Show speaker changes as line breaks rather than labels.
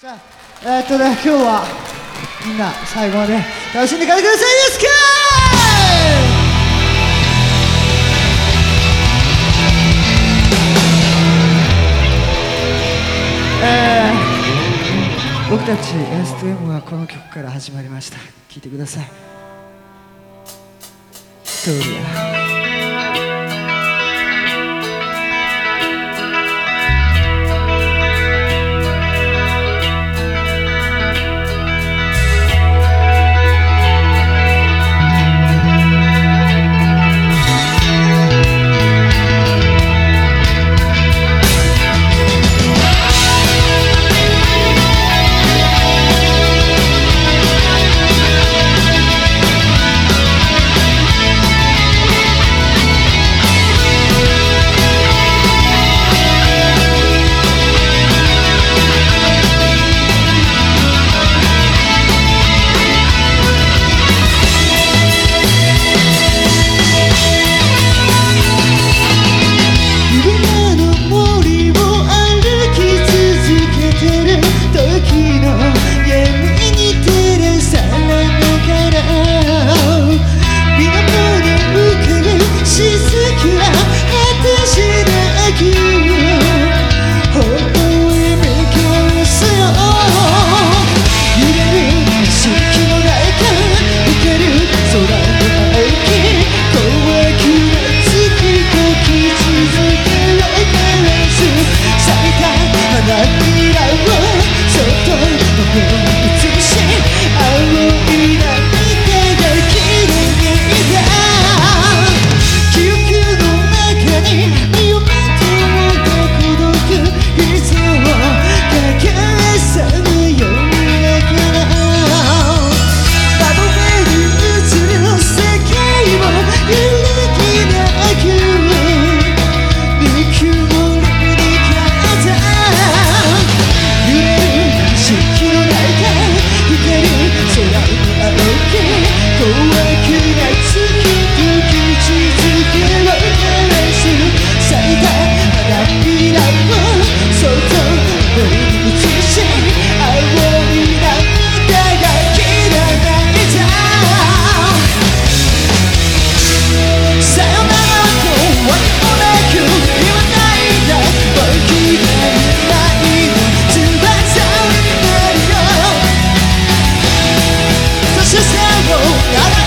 じゃあえーっとね今日はみんな最後まで楽しんで帰ってくださいですかえー僕たち S2M はこの曲から始まりました。聴いてください「ストーリア」よ。